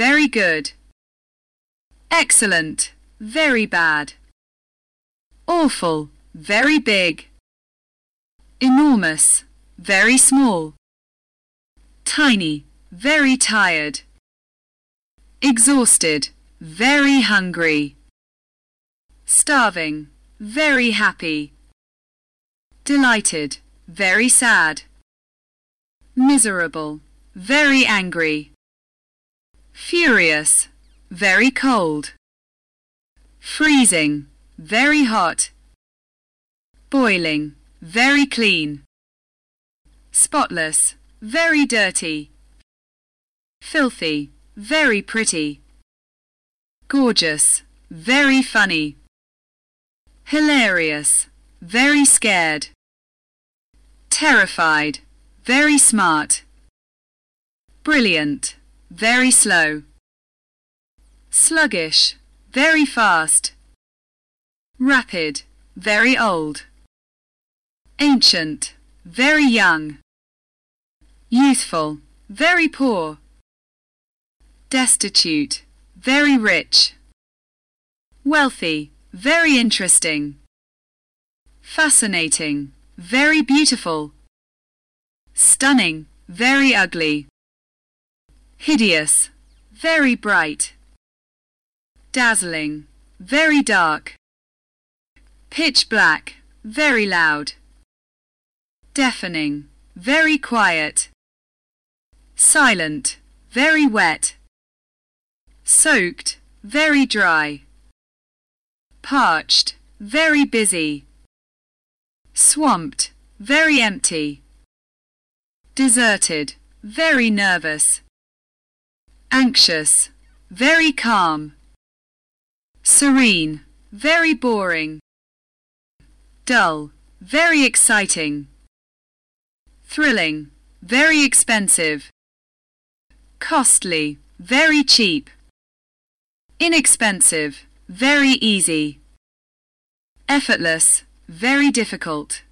very good. Excellent, very bad. Awful, very big. Enormous, very small. Tiny, very tired. Exhausted, very hungry. Starving, very happy. Delighted, very sad. Miserable, very angry. Furious, very cold. Freezing, very hot. Boiling, very clean. Spotless, very dirty. Filthy, very pretty. Gorgeous, very funny. Hilarious, very scared. Terrified, very smart. Brilliant, very slow. Sluggish, very fast. Rapid, very old. Ancient, very young. Youthful, very poor. Destitute, very rich. Wealthy, very interesting. Fascinating, very beautiful. Stunning, very ugly. Hideous, very bright. Dazzling, very dark. Pitch black, very loud. Deafening, very quiet. Silent, very wet. Soaked, very dry. Parched, very busy. Swamped, very empty. Deserted, very nervous. Anxious, very calm. Serene, very boring. Dull, very exciting. Thrilling, very expensive. Costly, very cheap. Inexpensive, very easy. Effortless, very difficult.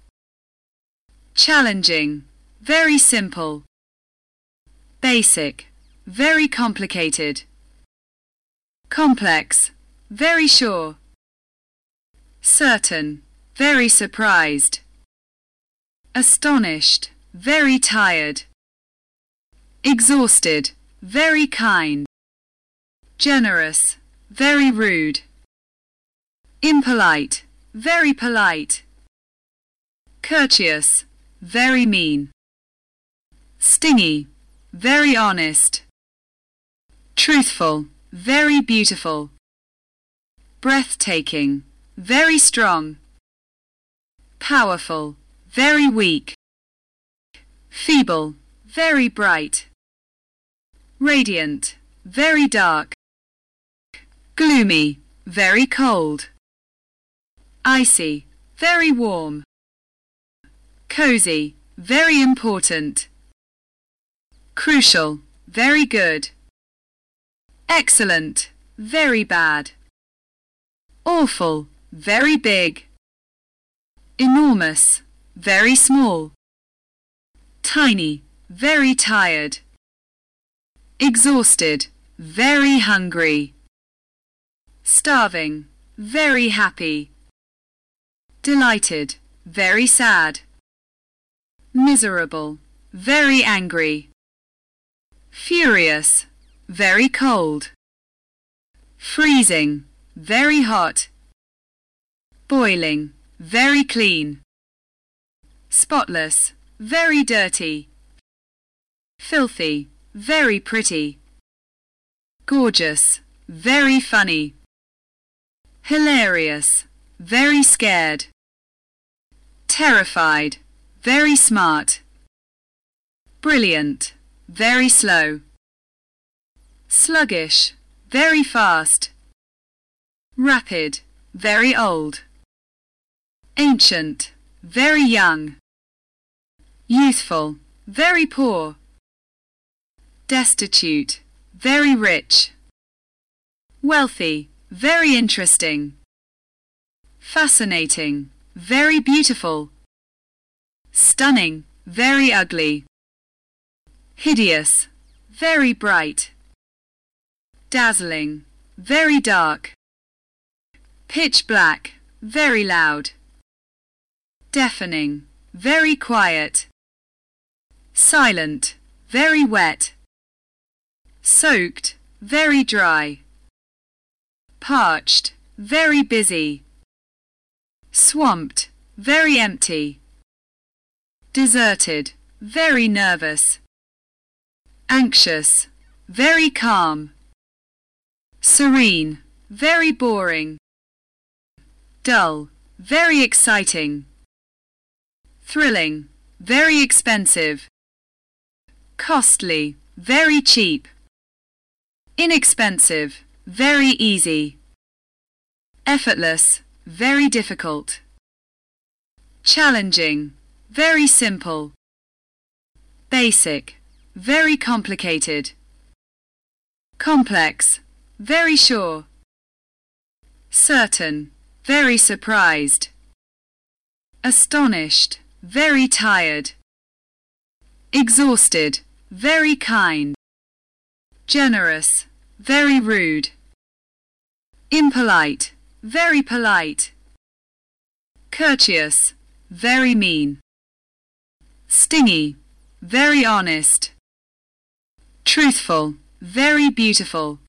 Challenging, very simple. Basic, very complicated. Complex, very sure. Certain, very surprised. Astonished, very tired. Exhausted, very kind. Generous, very rude. Impolite, very polite. Courteous, very mean. Stingy, very honest. Truthful, very beautiful. Breathtaking, very strong. Powerful, very weak. Feeble, very bright. Radiant, very dark. Gloomy, very cold. Icy, very warm. Cozy, very important. Crucial, very good. Excellent, very bad. Awful, very big. Enormous, very small. Tiny, very tired. Exhausted, very hungry. Starving, very happy. Delighted, very sad. Miserable, very angry. Furious, very cold. Freezing, very hot. Boiling, very clean. Spotless, very dirty. Filthy, very pretty. Gorgeous, very funny. Hilarious, very scared. Terrified, very smart. Brilliant, very slow. Sluggish, very fast. Rapid, very old. Ancient, very young. Youthful, very poor. Destitute, very rich. Wealthy, very interesting. Fascinating, very beautiful. Stunning, very ugly. Hideous, very bright. Dazzling, very dark. Pitch black, very loud. Deafening, very quiet. Silent, very wet. Soaked, very dry. Parched, very busy. Swamped, very empty. Deserted, very nervous. Anxious, very calm. Serene, very boring. Dull, very exciting. Thrilling, very expensive. Costly, very cheap. Inexpensive, very easy. Effortless, very difficult. Challenging, very simple. Basic, very complicated. Complex, very sure. Certain, very surprised. Astonished, very tired. Exhausted, very kind. Generous, very rude. Impolite, very polite. Courteous, very mean. Stingy, very honest. Truthful, very beautiful.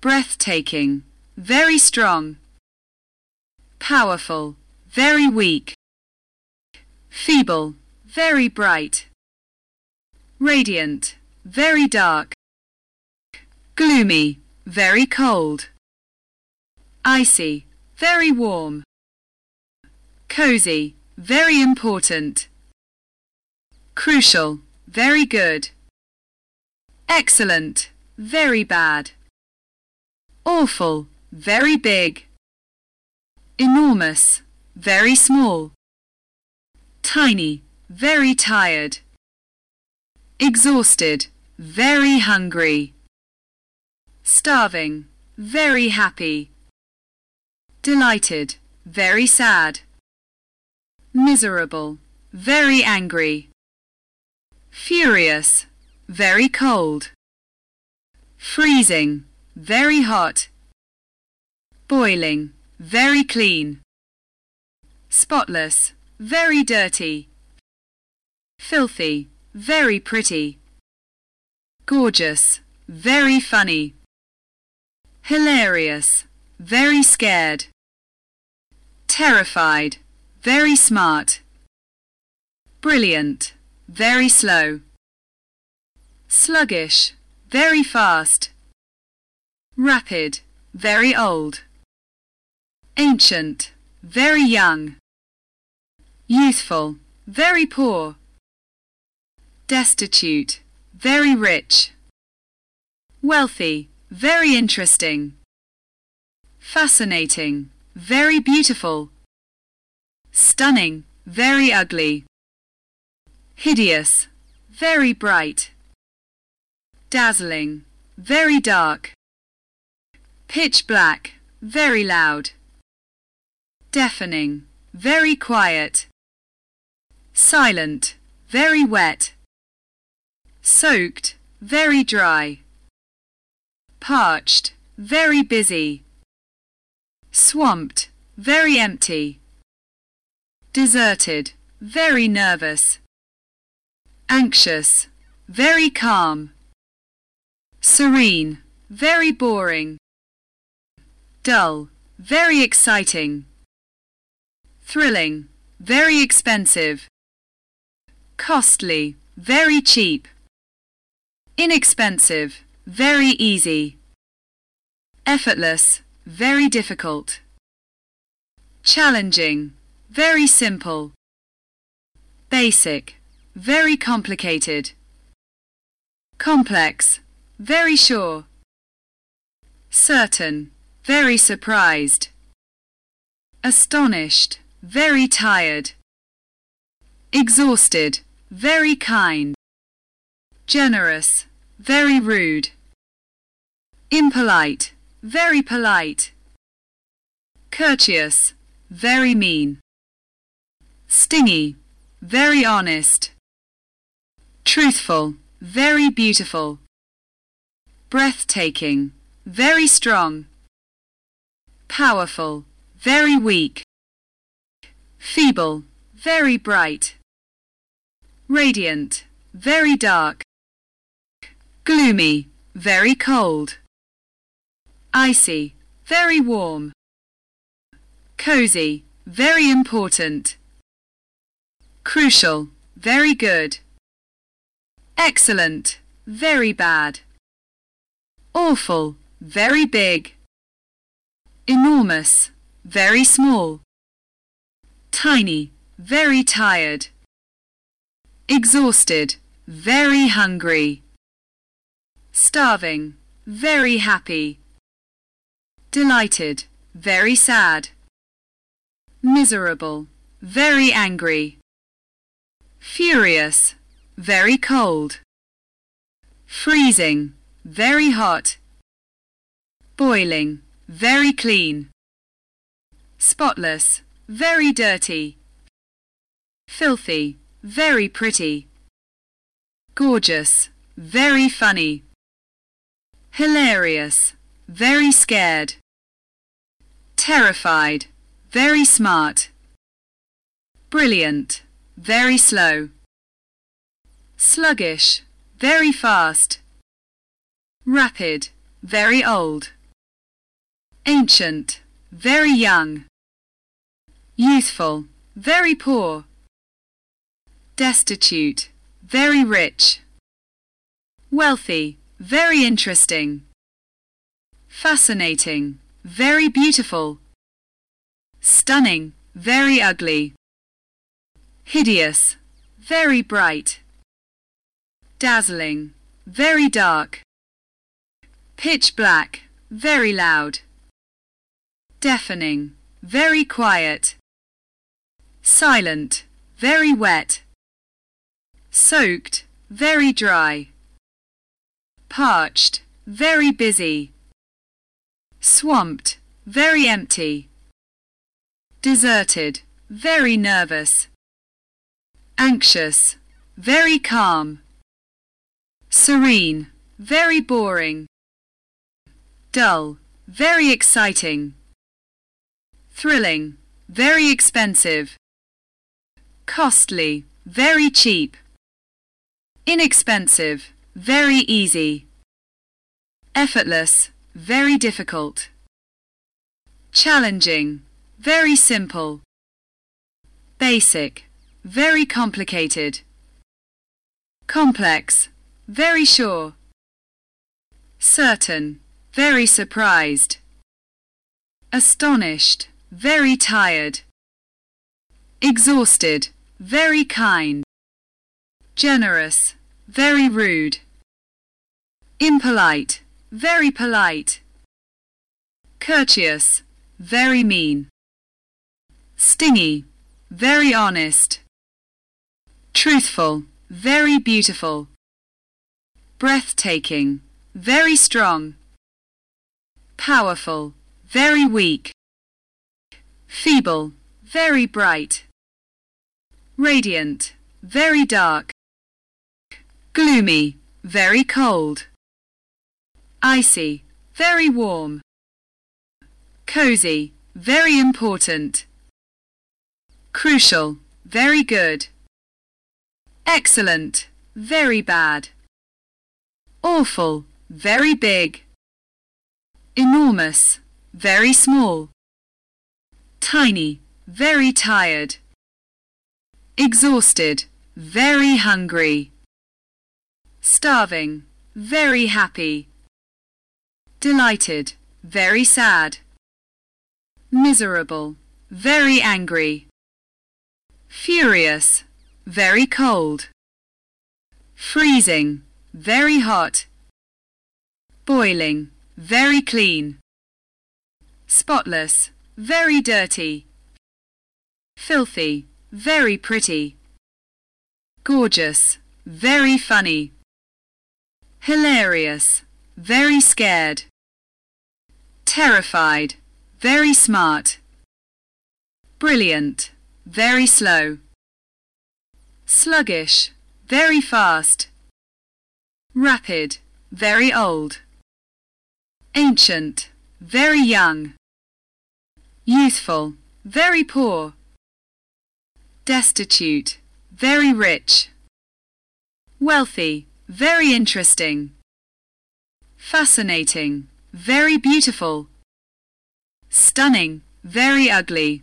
Breathtaking, very strong. Powerful, very weak. Feeble, very bright. Radiant, very dark. Gloomy, very cold. Icy, very warm. Cozy, very important. Crucial, very good. Excellent, very bad. Awful, very big. Enormous, very small. Tiny, very tired. Exhausted, very hungry. Starving, very happy. Delighted, very sad. Miserable, very angry. Furious, very cold. Freezing, very hot. Boiling, very clean. Spotless, very dirty. Filthy, very pretty. Gorgeous, very funny. Hilarious, very scared. Terrified, very smart. Brilliant, very slow. Sluggish, very fast. Rapid, very old. Ancient, very young. Youthful, very poor. Destitute, very rich. Wealthy, very interesting. Fascinating, very beautiful. Stunning, very ugly. Hideous, very bright. Dazzling, very dark. Pitch black, very loud. Deafening, very quiet. Silent, very wet. Soaked, very dry. Parched, very busy. Swamped, very empty. Deserted, very nervous. Anxious, very calm. Serene, very boring. Dull, very exciting. Thrilling, very expensive. Costly, very cheap. Inexpensive, very easy. Effortless, very difficult. Challenging, very simple. Basic, very complicated. Complex, very sure. Certain, very surprised. Astonished, very tired. Exhausted, very kind. Generous, very rude. Impolite, very polite. Courteous, very mean. Stingy, very honest. Truthful, very beautiful. breathtaking, very strong, powerful, very weak, feeble, very bright, radiant, very dark, gloomy, very cold, icy, very warm, cozy, very important, crucial, very good, excellent, very bad, awful, very big, enormous, very small, tiny, very tired, exhausted, very hungry, starving, very happy, delighted, very sad, miserable, very angry, furious, very cold, freezing, very hot, boiling, very clean, spotless, very dirty, filthy, very pretty, gorgeous, very funny, hilarious, very scared, terrified, very smart, brilliant, very slow, sluggish, very fast, rapid, very old, ancient, very young, youthful, very poor, destitute, very rich, wealthy, very interesting, fascinating, very beautiful, stunning, very ugly, hideous, very bright, dazzling, very dark, pitch black, very loud, deafening, very quiet, silent, very wet, soaked, very dry, parched, very busy, swamped, very empty, deserted, very nervous, anxious, very calm, serene, very boring, dull, very exciting, thrilling, very expensive, costly, very cheap, inexpensive, very easy, effortless, very difficult, challenging, very simple, basic, very complicated, complex, very sure, certain, very surprised, astonished, very tired, exhausted, very kind, generous, very rude, impolite, very polite, courteous, very mean, stingy, very honest, truthful, very beautiful, breathtaking, very strong, powerful, very weak, feeble, very bright, radiant, very dark, gloomy, very cold, icy, very warm, cozy, very important, crucial, very good, excellent, very bad, awful, very big, enormous, very small, tiny, very tired, exhausted, very hungry, starving, very happy, delighted, very sad, miserable, very angry, furious, very cold, freezing, very hot, boiling, very clean, spotless, very dirty, filthy, very pretty, gorgeous, very funny, hilarious, very scared, terrified, very smart, brilliant, very slow, sluggish, very fast, rapid, very old. ancient, very young, youthful, very poor, destitute, very rich, wealthy, very interesting, fascinating, very beautiful, stunning, very ugly,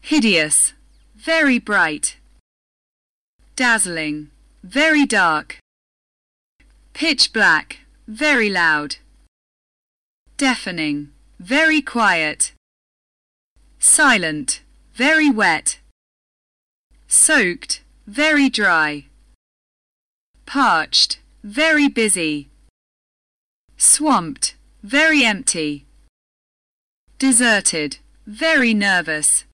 hideous, very bright, dazzling, very dark, pitch black, very loud, deafening, very quiet, silent, very wet, soaked, very dry, parched, very busy, swamped, very empty, deserted, very nervous,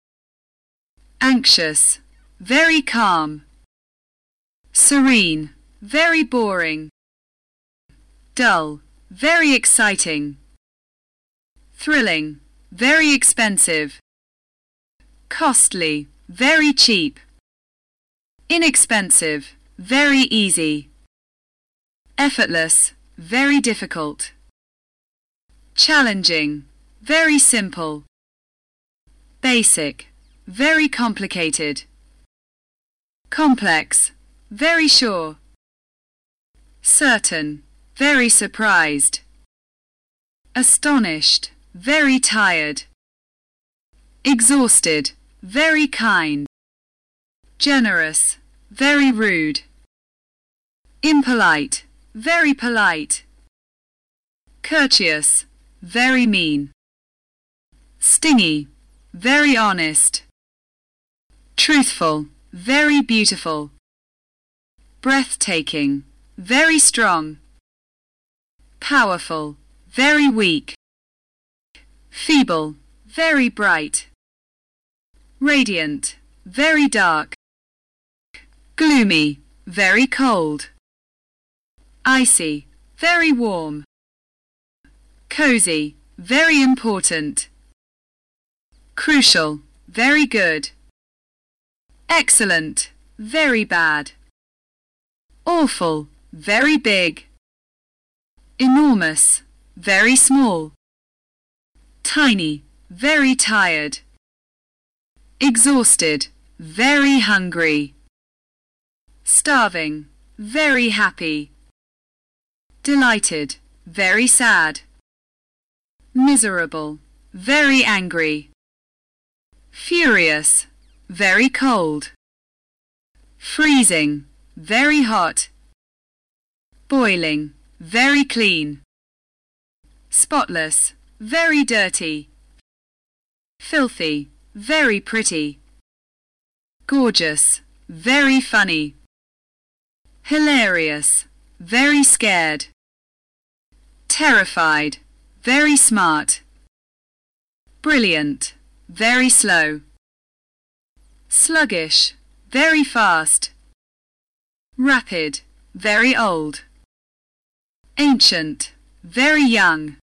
anxious, very calm, serene, very boring, dull, very exciting, thrilling, very expensive, costly, very cheap, inexpensive, very easy, effortless, very difficult, challenging, very simple, basic, very complicated, complex, very sure, certain, very surprised, astonished, very tired, exhausted, very kind, generous, very rude, impolite, very polite, courteous, very mean, stingy, very honest, truthful, very beautiful, breathtaking, very strong, powerful, very weak, feeble, very bright, radiant, very dark, gloomy, very cold, icy, very warm, cozy, very important, crucial, very good, excellent, very bad, awful, very big, enormous, very small, tiny, very tired, exhausted, very hungry, starving, very happy, delighted, very sad, miserable, very angry, furious, very cold, freezing, very hot, boiling, very clean, spotless, very dirty, filthy, very pretty, gorgeous, very funny, hilarious, very scared, terrified, very smart, brilliant, very slow, sluggish, very fast, rapid, very old, ancient, very young,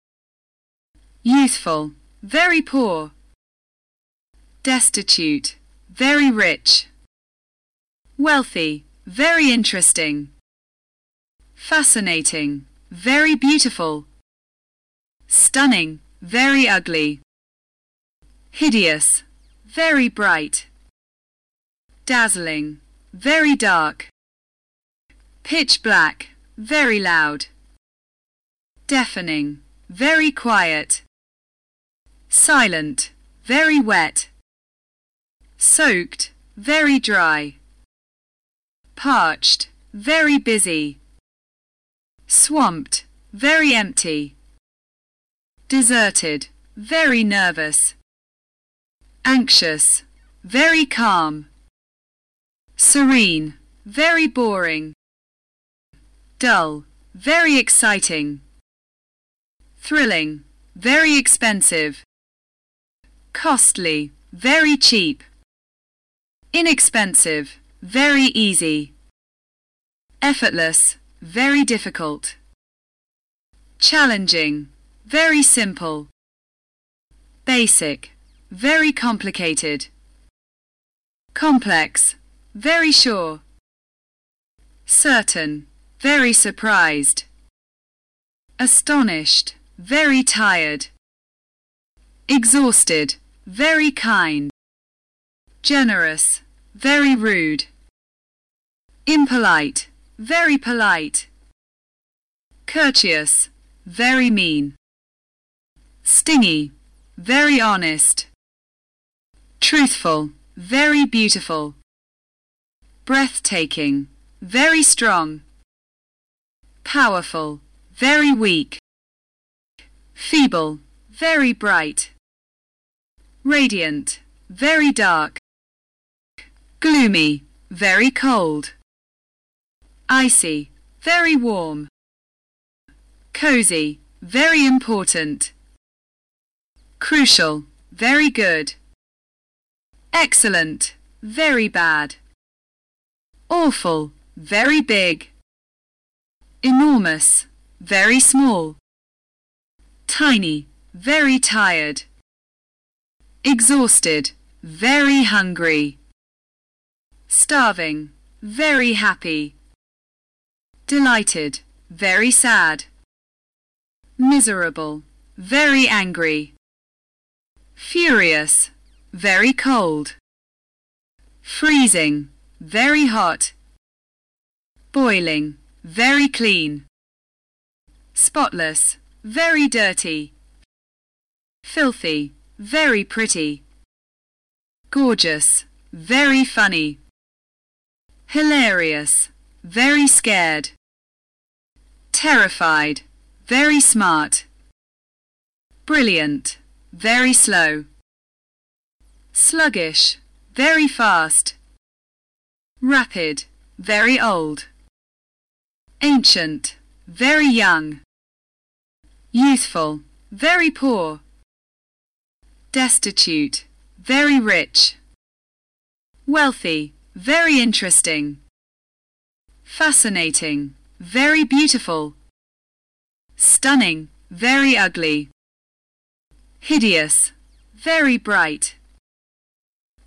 youthful, very poor, destitute, very rich, wealthy, very interesting, fascinating, very beautiful, stunning, very ugly, hideous, very bright, dazzling, very dark, pitch black, very loud, deafening, very quiet, silent, very wet, soaked, very dry, parched, very busy, swamped, very empty, deserted, very nervous, anxious, very calm, serene, very boring, dull, very exciting, thrilling, very expensive, costly, very cheap, inexpensive, very easy, effortless, very difficult, challenging, very simple, basic, very complicated, complex, very sure, certain, very surprised, astonished, very tired. Exhausted, very kind. Generous, very rude. Impolite, very polite. Courteous, very mean. Stingy, very honest. Truthful, very beautiful. Breathtaking, very strong. Powerful, very weak. Feeble, very bright. Radiant, very dark. Gloomy, very cold. Icy, very warm. Cozy, very important. Crucial, very good. Excellent, very bad. Awful, very big. Enormous, very small. Tiny, very tired. Exhausted, very hungry. Starving, very happy. Delighted, very sad. Miserable, very angry. Furious, very cold. Freezing, very hot. Boiling, very clean. Spotless, very dirty. Filthy, very pretty. Gorgeous, very funny. Hilarious, very scared. Terrified, very smart. Brilliant, very slow. Sluggish, very fast. Rapid, very old. Ancient, very young. Youthful, very poor. Destitute, very rich. Wealthy, very interesting. Fascinating, very beautiful. Stunning, very ugly. Hideous, very bright.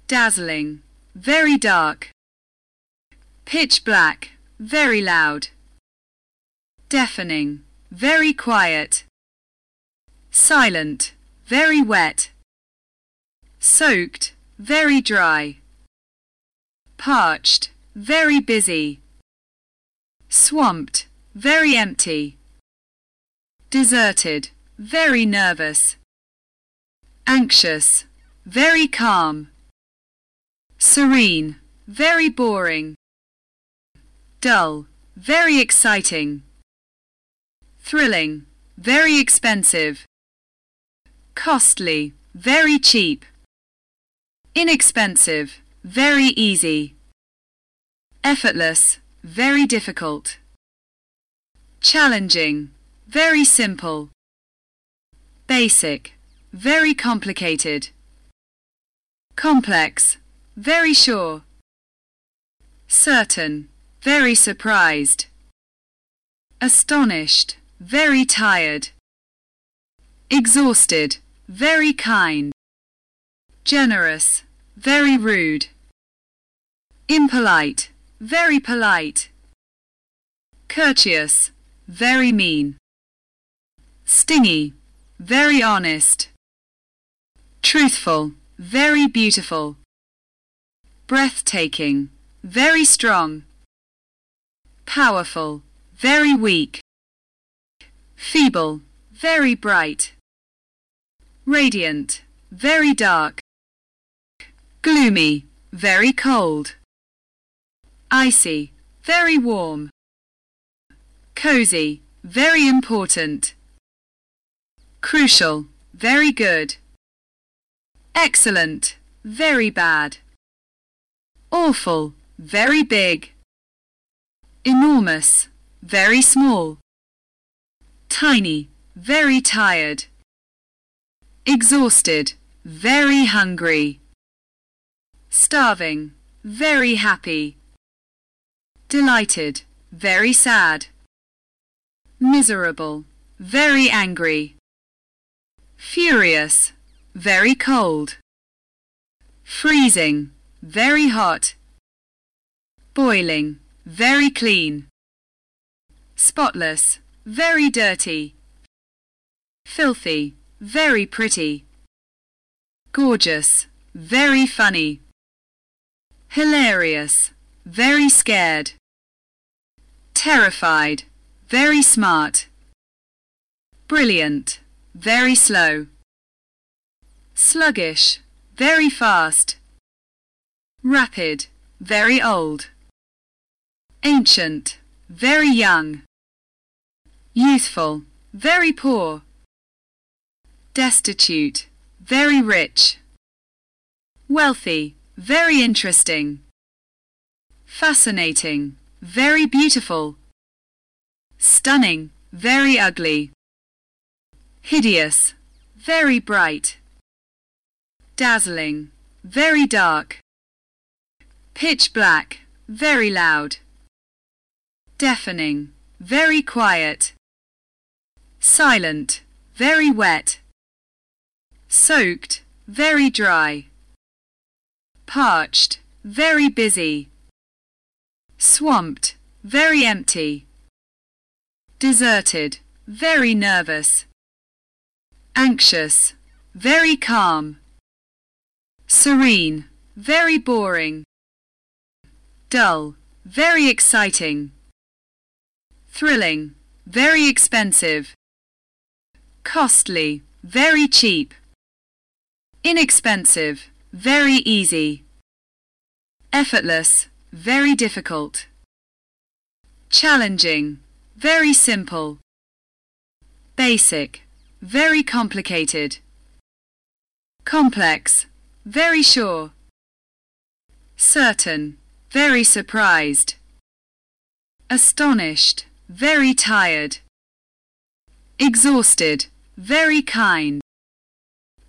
Dazzling, very dark. Pitch black, very loud. Deafening, very quiet. Silent, very wet. Soaked, very dry. Parched, very busy. Swamped, very empty. Deserted, very nervous. Anxious, very calm. Serene, very boring. Dull, very exciting. Thrilling, very expensive. Costly, very cheap. Inexpensive, very easy. Effortless, very difficult. Challenging, very simple. Basic, very complicated. Complex, very sure. Certain, very surprised. Astonished, very tired. Exhausted, very kind. Generous, very rude. Impolite, very polite. Courteous, very mean. Stingy, very honest. Truthful, very beautiful. Breathtaking, very strong. Powerful, very weak. Feeble, very bright. Radiant, very dark. Gloomy, very cold. Icy, very warm. Cozy, very important. Crucial, very good. Excellent, very bad. Awful, very big. Enormous, very small. Tiny, very tired. Exhausted, very hungry. Starving, very happy. Delighted, very sad. Miserable, very angry. Furious, very cold. Freezing, very hot. Boiling, very clean. Spotless, very dirty. filthy, very pretty. Gorgeous, very funny. Hilarious, very scared. Terrified, very smart. Brilliant, very slow. Sluggish, very fast. Rapid, very old. Ancient, very young. Youthful, very poor. Destitute, very rich. Wealthy, very interesting. Fascinating, very beautiful. Stunning, very ugly. Hideous, very bright. Dazzling, very dark. Pitch black, very loud. Deafening, very quiet. Silent, very wet. Soaked, very dry. Parched, very busy. Swamped, very empty. Deserted, very nervous. Anxious, very calm. Serene, very boring. Dull, very exciting. Thrilling, very expensive. Costly, very cheap. Inexpensive, very easy. Effortless, very difficult. Challenging, very simple. Basic, very complicated. Complex, very sure. Certain, very surprised. Astonished, very tired. Exhausted, very kind.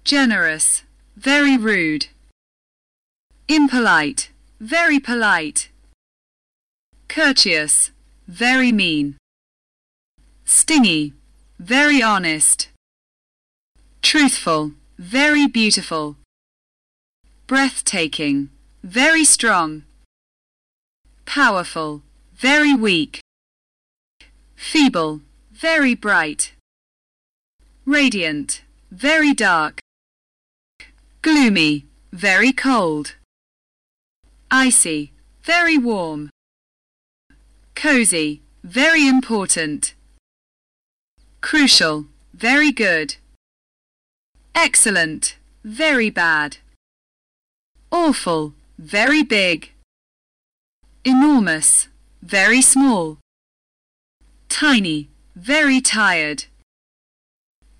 Generous, very rude. Impolite, very polite. Courteous, very mean. Stingy, very honest. Truthful, very beautiful. Breathtaking, very strong. Powerful, very weak. Feeble, very bright. Radiant, very dark. Gloomy, very cold. Icy, very warm. Cozy, very important. Crucial, very good. Excellent, very bad. Awful, very big. Enormous, very small. Tiny, very tired.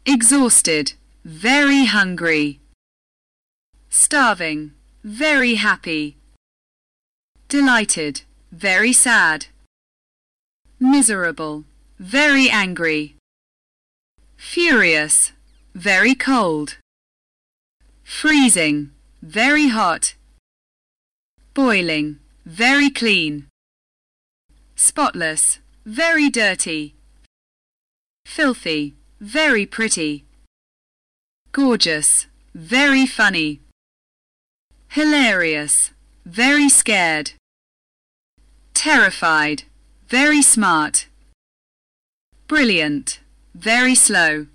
Exhausted, very hungry. Starving, very happy. Delighted, very sad. Miserable, very angry. Furious, very cold. Freezing, very hot. Boiling, very clean. Spotless, very dirty. Filthy, very pretty. Gorgeous, very funny. Hilarious, very scared. Terrified, very smart. Brilliant, very slow.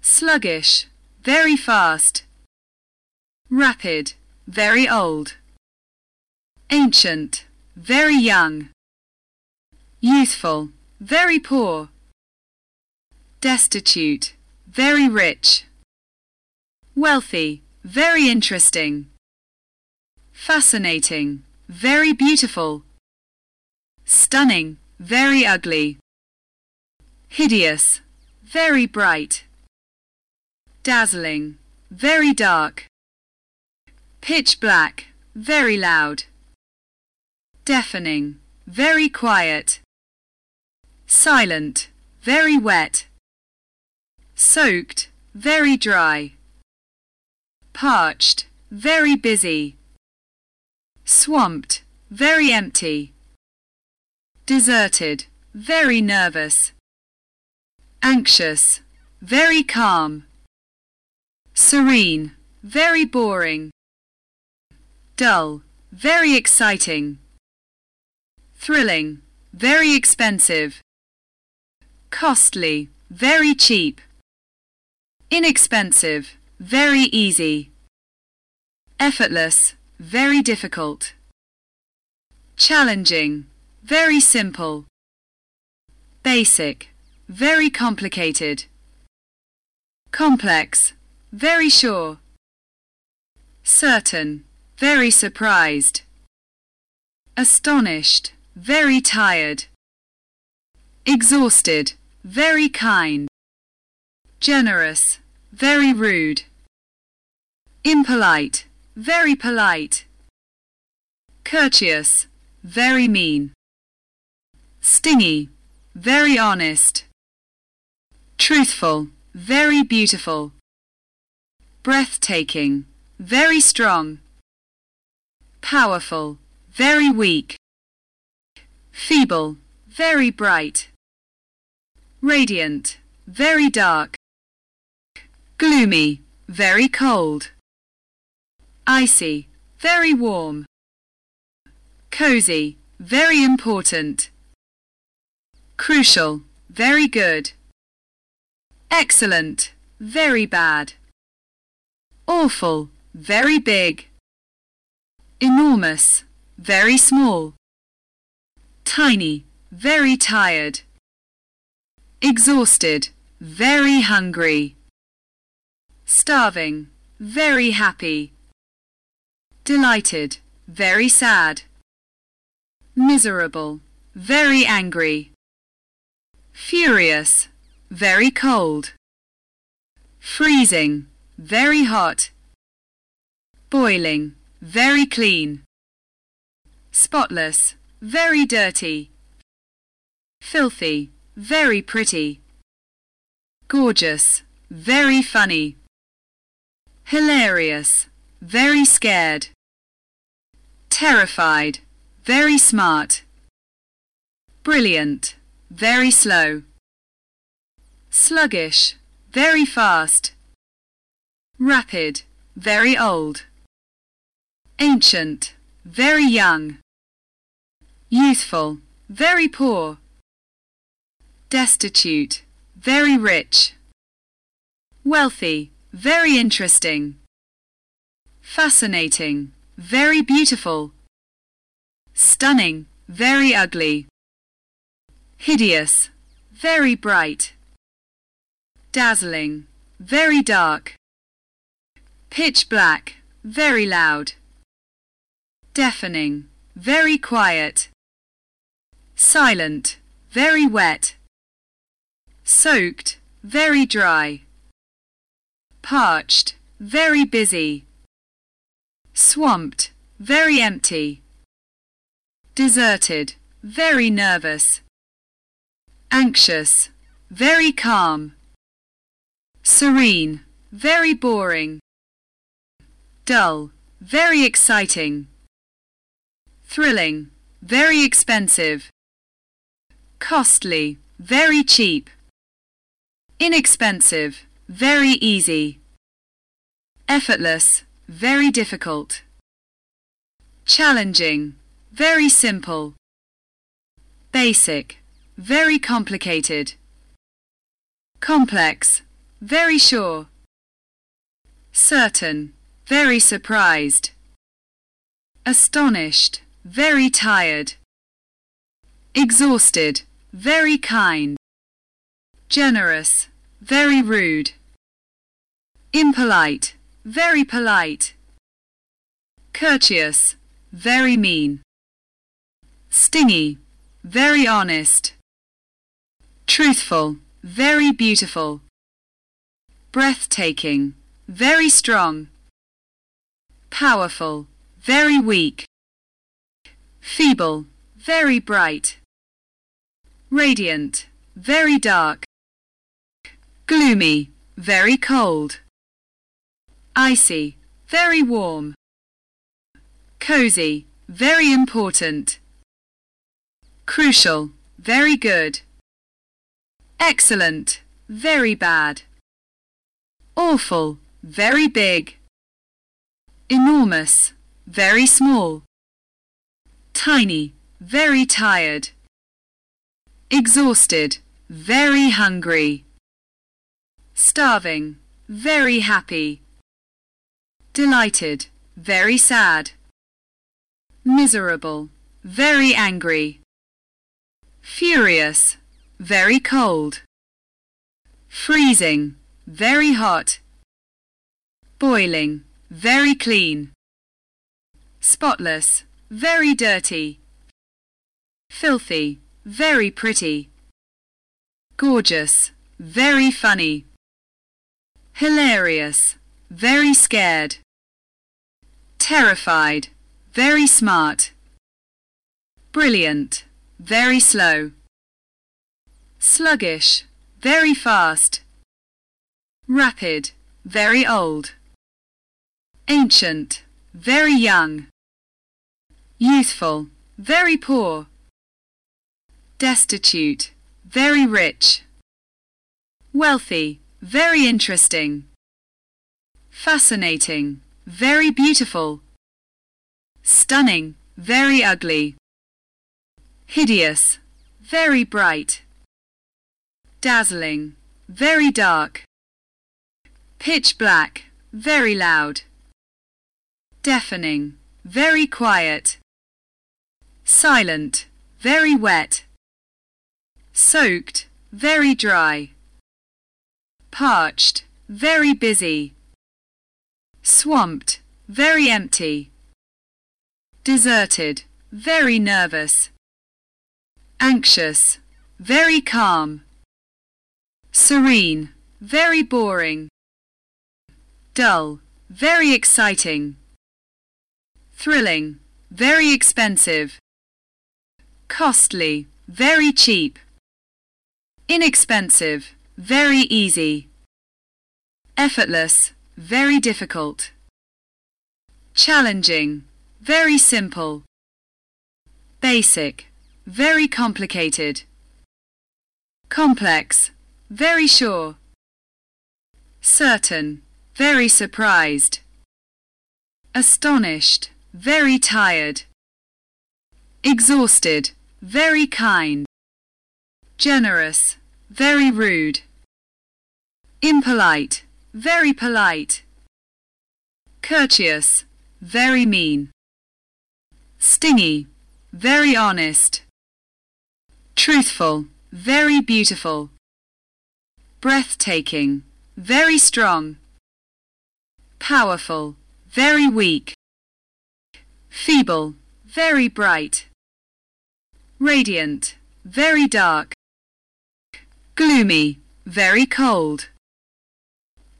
Sluggish, very fast. Rapid, very old. Ancient, very young. Youthful, very poor. Destitute, very rich. Wealthy, very interesting. Fascinating, very beautiful. Stunning, very ugly. Hideous, very bright. Dazzling, very dark. Pitch black, very loud. Deafening, very quiet. Silent, very wet. Soaked, very dry. Parched, very busy. Swamped, very empty. Deserted, very nervous. Anxious, very calm. Serene, very boring. Dull, very exciting. Thrilling, very expensive. Costly, very cheap. inexpensive, very easy. Effortless, very difficult. Challenging, very simple. Basic, very complicated. Complex, very sure. Certain, very surprised. Astonished, very tired. Exhausted, very kind. Generous, very rude. Impolite, very polite. Courteous, very mean. Stingy, very honest. Truthful, very beautiful. Breathtaking, very strong. Powerful, very weak. Feeble, very bright. Radiant, very dark. Gloomy, very cold. Icy, very warm. Cozy, very important. Crucial, very good. Excellent, very bad. Awful, very big. Enormous, very small. Tiny, very tired. Exhausted, very hungry. Starving, very happy. Delighted, very sad. Miserable, very angry. Furious, very cold. Freezing, very hot. Boiling, very clean. Spotless, very dirty. Filthy, very pretty. Gorgeous, very funny. Hilarious, very scared. Terrified, very smart. Brilliant, very slow. Sluggish, very fast. Rapid, very old. Ancient, very young. Youthful, very poor. Destitute, very rich. Wealthy, very interesting. Fascinating, very beautiful. Stunning, very ugly. Hideous, very bright. Dazzling, very dark. Pitch black, very loud. Deafening, very quiet. Silent, very wet. Soaked, very dry. Parched, very busy. Swamped, very empty. Deserted, very nervous. Anxious, very calm. Serene, very boring. Dull, very exciting. Thrilling, very expensive. Costly, very cheap. Inexpensive, very easy. Effortless, very difficult. Challenging, very simple. Basic, very complicated. Complex, very sure. Certain, very surprised. Astonished, very tired. Exhausted, very kind. Generous, very rude. Impolite, very polite. Courteous, very mean. Stingy, very honest. Truthful, very beautiful. Breathtaking, very strong. Powerful, very weak. Feeble, very bright. Radiant, very dark. Gloomy, very cold. Icy, very warm. Cozy, very important. Crucial, very good. Excellent, very bad. Awful, very big. Enormous, very small. Tiny, very tired. Exhausted, very hungry. Starving, very happy. Delighted, very sad. Miserable, very angry. Furious, very cold. Freezing, very hot. Boiling, very clean. Spotless, very dirty. Filthy, very pretty. Gorgeous, very funny. Hilarious, very scared. Terrified, very smart. Brilliant, very slow. Sluggish, very fast. Rapid, very old. Ancient, very young. Youthful, very poor. Destitute, very rich. Wealthy, very interesting. Fascinating, very beautiful. Stunning, very ugly. Hideous, very bright. Dazzling, very dark. Pitch black, very loud. Deafening, very quiet. Silent, very wet. Soaked, very dry. Parched, very busy. Swamped, very empty. Deserted, very nervous. Anxious, very calm. Serene, very boring. Dull, very exciting. Thrilling, very expensive. Costly, very cheap. Inexpensive, very easy. Effortless, very difficult. Challenging, very simple. Basic, very complicated. Complex, very sure. Certain, very surprised. Astonished, very tired. Exhausted, very kind. Generous, very rude. Impolite, very polite. Courteous, very mean. Stingy, very honest. Truthful, very beautiful. Breathtaking, very strong. Powerful, very weak. Feeble, very bright. Radiant, very dark. Gloomy, very cold.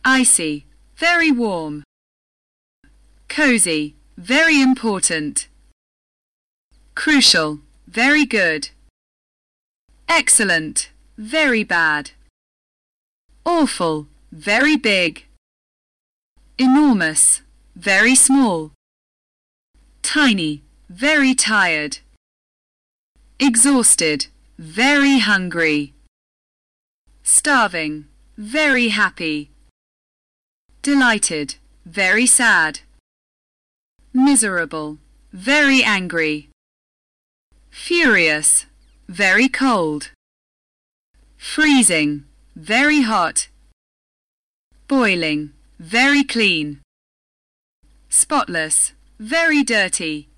Icy, very warm. Cozy, very important. Crucial, very good. Excellent, very bad. Awful, very big. Enormous, very small. Tiny, very tired. Exhausted, very hungry. Starving, very happy. Delighted, very sad. Miserable, very angry. Furious, very cold. Freezing, very hot. Boiling, very clean. Spotless, very dirty.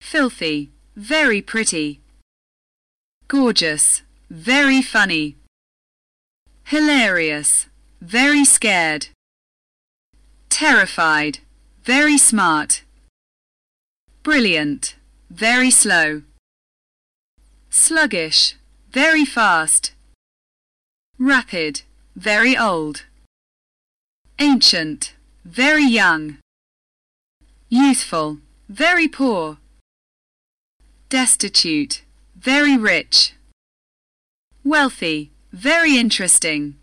Filthy, very pretty. Gorgeous, very funny. Hilarious, very scared. Terrified, very smart. Brilliant, very slow. Sluggish, very fast. Rapid, very old. Ancient, very young. Youthful, very poor. Destitute, very rich. Wealthy, very interesting.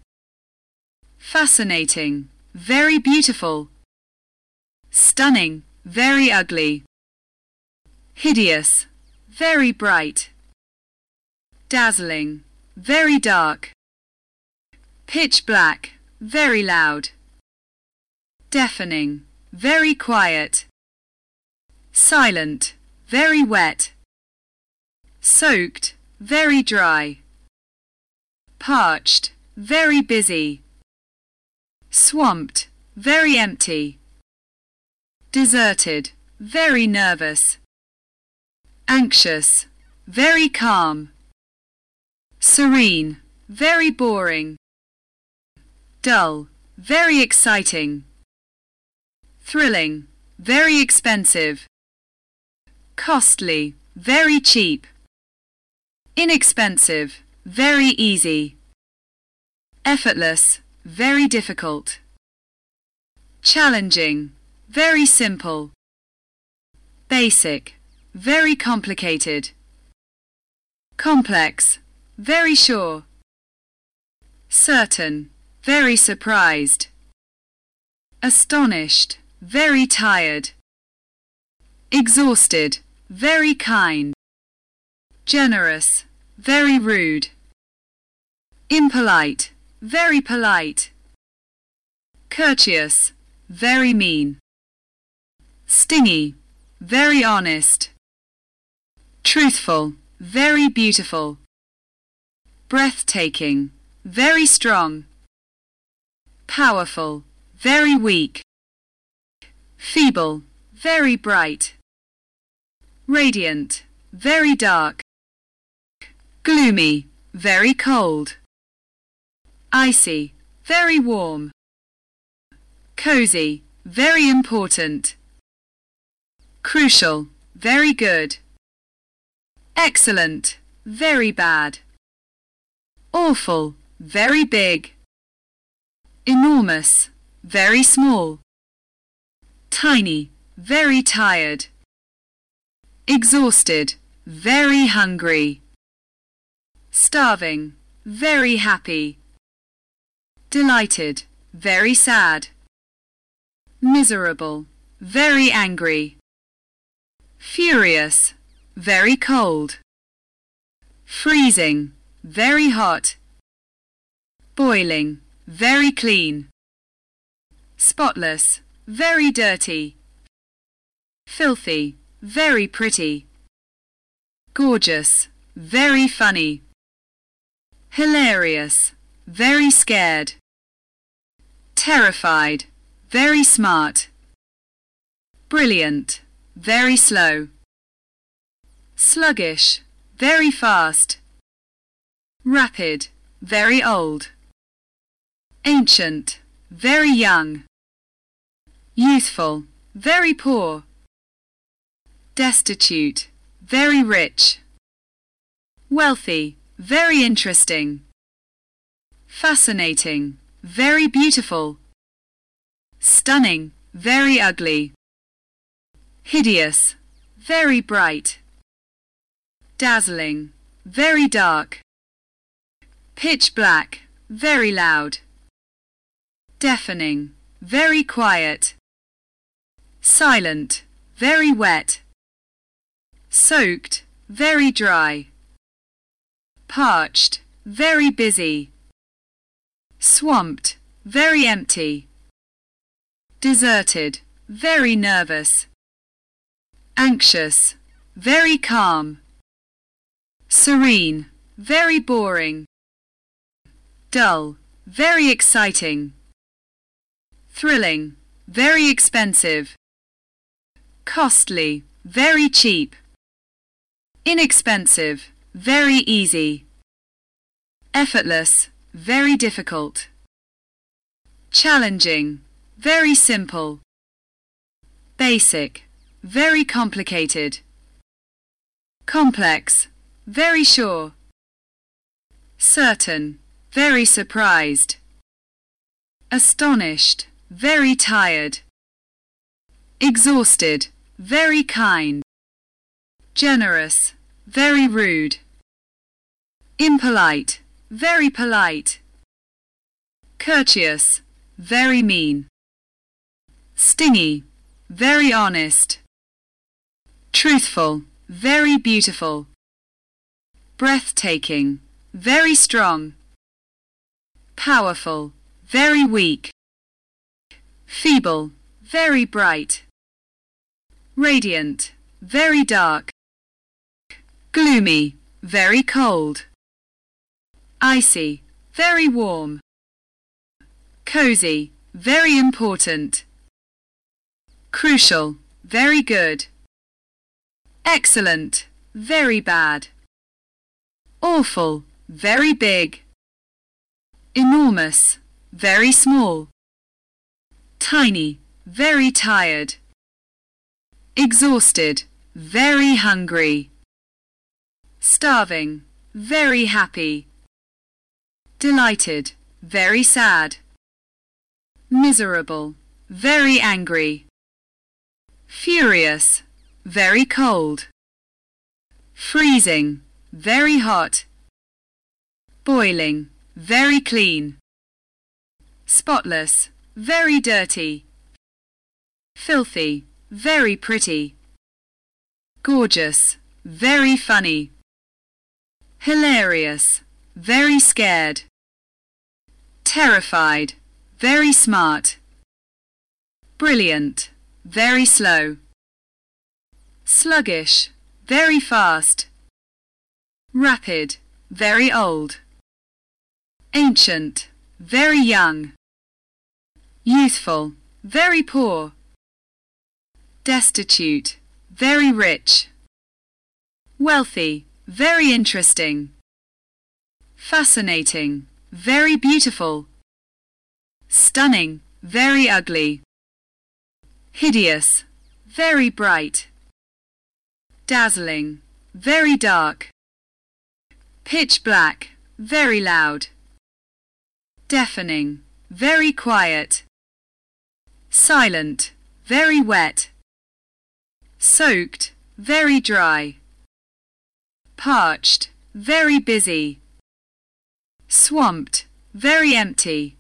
Fascinating, very beautiful. Stunning, very ugly. Hideous, very bright. Dazzling, very dark. Pitch black, very loud. Deafening, very quiet. Silent, very wet. Soaked, very dry. Parched, very busy. Swamped, very empty. Deserted, very nervous. Anxious, very calm. Serene, very boring. Dull, very exciting. Thrilling, very expensive. Costly, very cheap. Inexpensive, very easy. Effortless, very difficult. Challenging, very simple. Basic, very complicated. Complex, very sure. Certain, very surprised. Astonished, very tired. Exhausted, very kind. Generous, very rude. Impolite, very polite. Courteous, very mean. Stingy, very honest. Truthful, very beautiful. Breathtaking, very strong. Powerful, very weak. Feeble, very bright. Radiant, very dark. Gloomy, very cold. Icy, very warm. Cozy, very important. Crucial, very good. Excellent, very bad. Awful, very big. Enormous, very small. Tiny, very tired. Exhausted, very hungry. Starving, very happy. Delighted, very sad. Miserable, very angry. Furious, very cold. Freezing, very hot. Boiling, very clean. Spotless, very dirty. Filthy, very pretty. Gorgeous, very funny. Hilarious, very scared. Terrified, very smart. Brilliant, very slow. Sluggish, very fast. Rapid, very old. Ancient, very young. Youthful, very poor. Destitute, very rich. Wealthy, very interesting. Fascinating, very beautiful. Stunning, very ugly. Hideous, very bright. Dazzling, very dark. Pitch black, very loud. Deafening, very quiet. Silent, very wet. Soaked, very dry. Parched, very busy. Swamped, very empty. Deserted, very nervous. Anxious, very calm. Serene, very boring. Dull, very exciting. Thrilling, very expensive. Costly, very cheap. Inexpensive, very easy. Effortless, very difficult. Challenging, very simple. Basic, very complicated. Complex, very sure. Certain, very surprised. Astonished, very tired. Exhausted, very kind. Generous, very rude. Impolite, very polite. Courteous, very mean. Stingy, very honest. Truthful, very beautiful. Breathtaking, very strong. Powerful, very weak. Feeble, very bright. Radiant, very dark. Gloomy, very cold. Icy, very warm. Cozy, very important. Crucial, very good. Excellent, very bad. Awful, very big. Enormous, very small. Tiny, very tired. Exhausted, very hungry. Starving, very happy. Delighted, very sad. Miserable, very angry. Furious, very cold. Freezing, very hot. Boiling, very clean. Spotless, very dirty. Filthy, very pretty. Gorgeous, very funny. Hilarious, very scared. Terrified, very smart. Brilliant, very slow. Sluggish, very fast. Rapid, very old. Ancient, very young. Youthful, very poor. Destitute, very rich. Wealthy, very interesting. Fascinating, very beautiful. Stunning, very ugly. Hideous, very bright. Dazzling, very dark. Pitch black, very loud. Deafening, very quiet. Silent, very wet. Soaked, very dry. Parched, very busy. Swamped, very empty.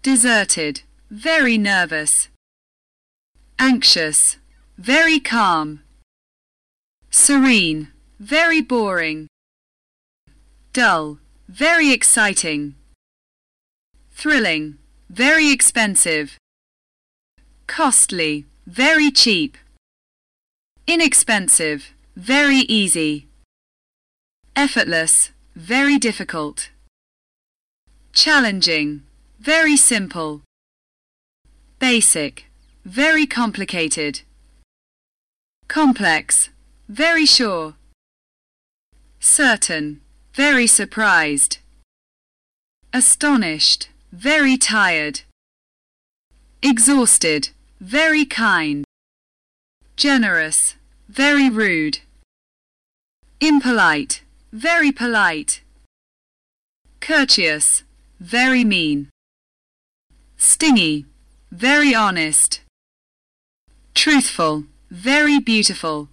Deserted, very nervous. Anxious, very calm. Serene, very boring. Dull, very exciting. Thrilling, very expensive. Costly, very cheap. Inexpensive, very easy. Effortless, very difficult. Challenging, very simple. Basic, very complicated. Complex, very sure. Certain, very surprised. Astonished, very tired. Exhausted, very kind. Generous, very rude. Impolite, very polite. Courteous, very mean. Stingy, very honest. Truthful, very beautiful.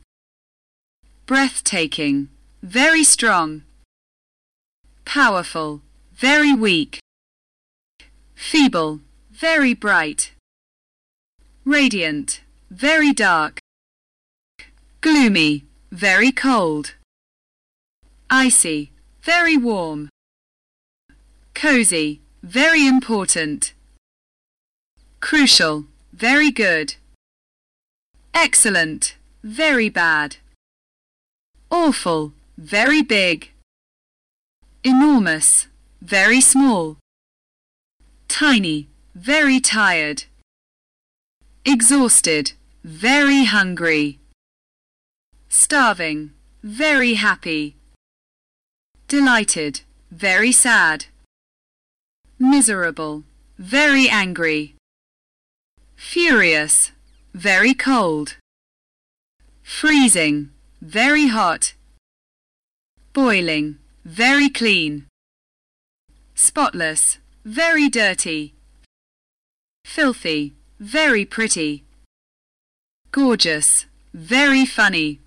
Breathtaking, very strong. Powerful, very weak. Feeble, very bright. Radiant, very dark. Gloomy, very cold. Icy, very warm. Cozy, very important. Crucial, very good. Excellent, very bad. Awful, very big. Enormous, very small. Tiny, very tired. Exhausted, very hungry. Starving, very happy. Delighted, very sad. Miserable, very angry. Furious, very cold. Freezing, very hot. Boiling, very clean. Spotless, very dirty. Filthy, very pretty. Gorgeous, very funny.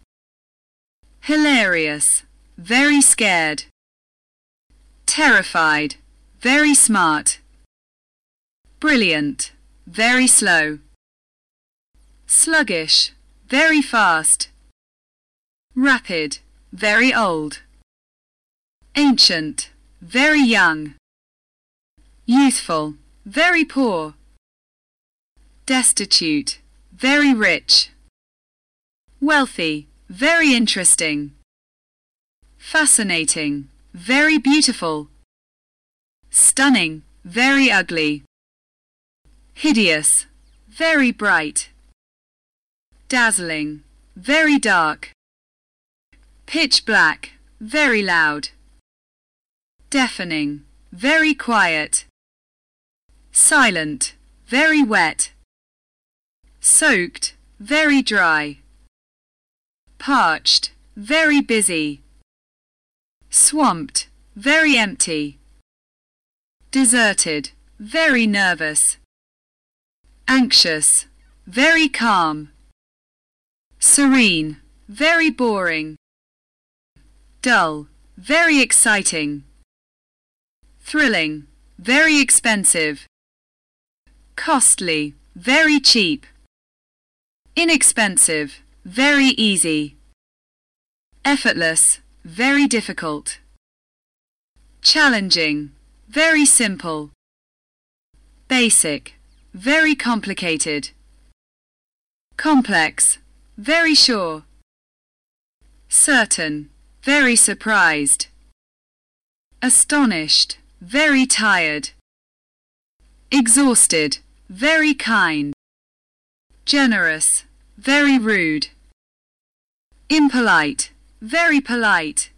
Hilarious, very scared. Terrified, very smart. Brilliant, very slow. Sluggish, very fast. Rapid, very old. Ancient, very young. Youthful, very poor. Destitute, very rich. Wealthy, very interesting. Fascinating, very beautiful. Stunning, very ugly. hideous, very bright, dazzling, very dark, pitch black, very loud, deafening, very quiet, silent, very wet, soaked, very dry, parched, very busy, swamped, very empty, deserted, very nervous, anxious, very calm, serene, very boring, dull, very exciting, thrilling, very expensive, costly, very cheap, inexpensive, very easy, effortless, very difficult, challenging, very simple, basic, very complicated, complex, very sure, certain, very surprised, astonished, very tired, exhausted, very kind, generous, very rude, impolite, very polite,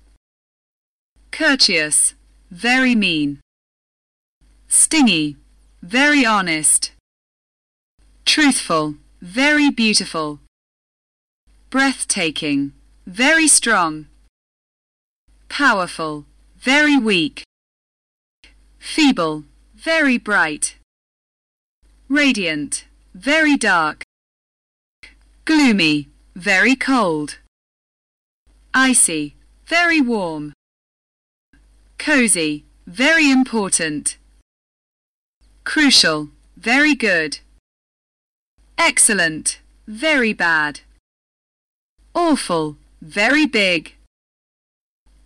courteous, very mean, stingy, very honest, truthful, very beautiful, breathtaking, very strong, powerful, very weak, feeble, very bright, radiant, very dark, gloomy, very cold, icy, very warm, cozy, very important, crucial, very good, excellent, very bad, awful, very big,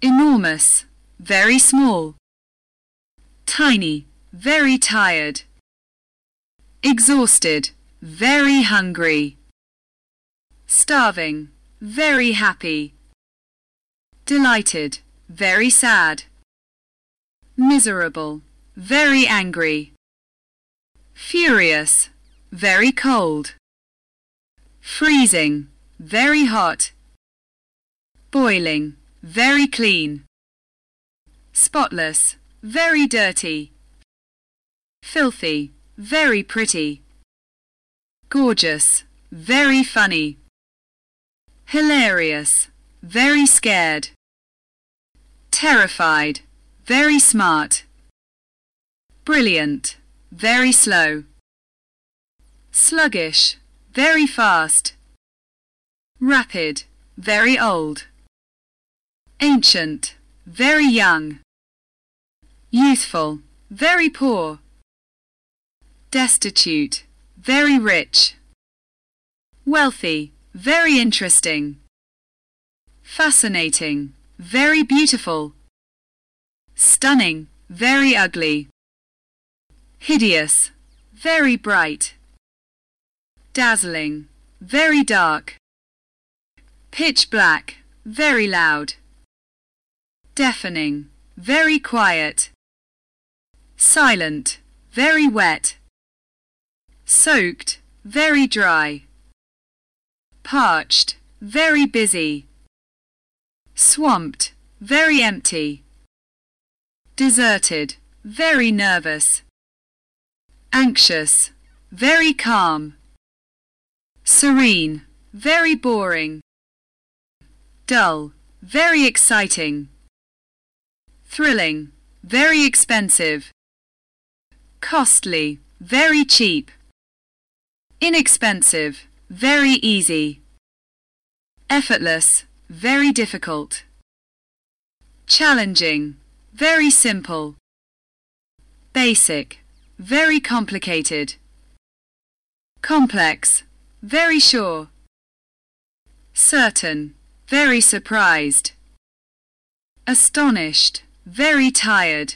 enormous, very small, tiny, very tired, exhausted, very hungry, starving, very happy, delighted, very sad, miserable, very angry, furious, very cold, freezing, very hot, boiling, very clean, spotless, very dirty, filthy, very pretty, gorgeous, very funny, hilarious, very scared, terrified, very smart, brilliant, very slow, sluggish, very fast, rapid, very old, ancient, very young, youthful, very poor, destitute, very rich, wealthy, very interesting, fascinating, very beautiful, stunning, very ugly, hideous, very bright, dazzling, very dark, pitch black, very loud, deafening, very quiet, silent, very wet, soaked, very dry, parched, very busy, swamped, very empty, deserted, very nervous, anxious, very calm, serene, very boring, dull, very exciting, thrilling, very expensive, costly, very cheap, inexpensive, very easy, effortless, very difficult, challenging, very simple, basic, very complicated, complex, very sure, certain, very surprised, astonished, very tired,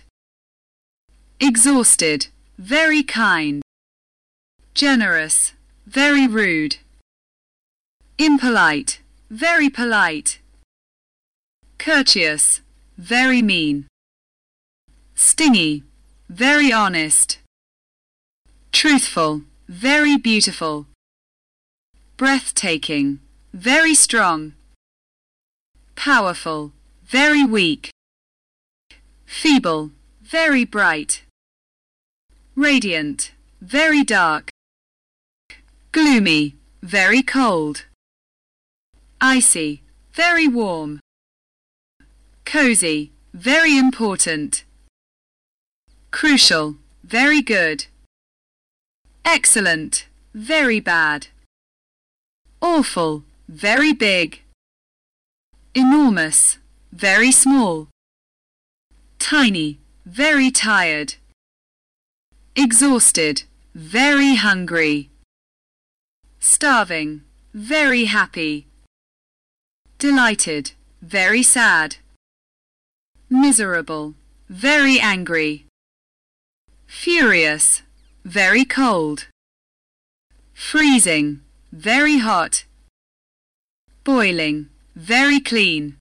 exhausted, very kind, generous, very rude, impolite, very polite, courteous, very mean, stingy, very honest, truthful, very beautiful. Breathtaking, very strong. Powerful, very weak. Feeble, very bright. Radiant, very dark. Gloomy, very cold. Icy, very warm. Cozy, very important. Crucial, very good. Excellent, very bad. Awful, very big. Enormous, very small. Tiny, very tired. Exhausted, very hungry. Starving, very happy. Delighted, very sad. Miserable, very angry. Furious, very cold. Freezing, very hot. Boiling, very clean.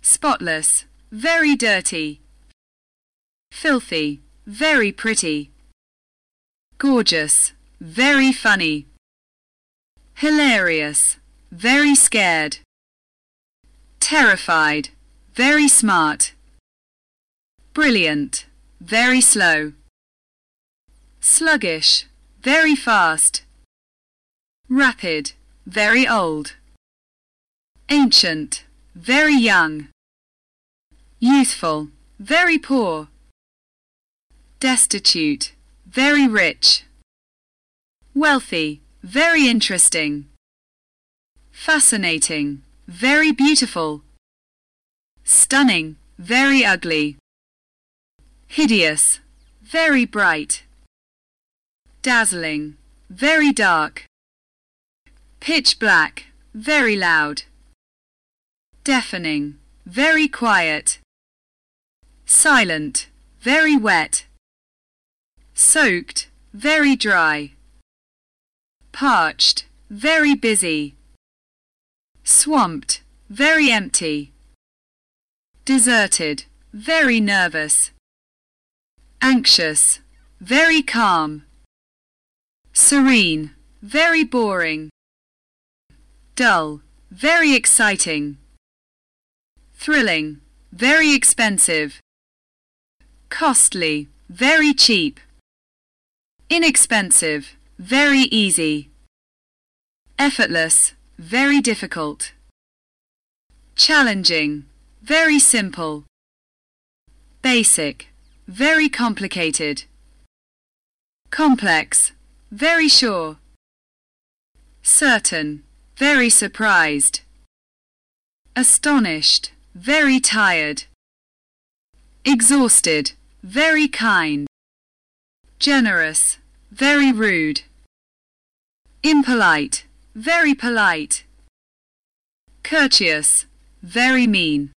Spotless, very dirty. Filthy, very pretty. Gorgeous, very funny. Hilarious, very scared. Terrified, very smart. Brilliant, very slow. Sluggish, very fast. Rapid, very old. Ancient, very young. Youthful, very poor. Destitute, very rich. Wealthy, very interesting. Fascinating, very beautiful. Stunning, very ugly. Hideous, very bright. Dazzling, very dark. Pitch black, very loud. Deafening, very quiet. Silent, very wet. Soaked, very dry. Parched, very busy. Swamped, very empty. Deserted, very nervous. Anxious, very calm. Serene, very boring. Dull, very exciting. Thrilling, very expensive. Costly, very cheap. Inexpensive, very easy. Effortless, very difficult. Challenging, very simple. Basic, very complicated. Complex, very sure. Certain, very surprised. Astonished, very tired. Exhausted, very kind. Generous, very rude. Impolite, very polite. Courteous, very mean.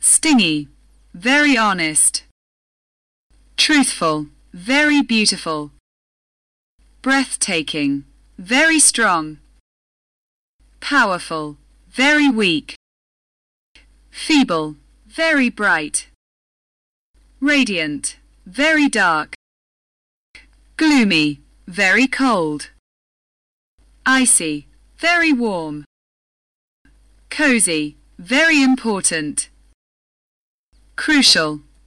Stingy, very honest. Truthful, very beautiful. Breathtaking, very strong. Powerful, very weak. Feeble, very bright. Radiant, very dark. Gloomy, very cold. Icy, very warm. Cozy, very important. Crucial,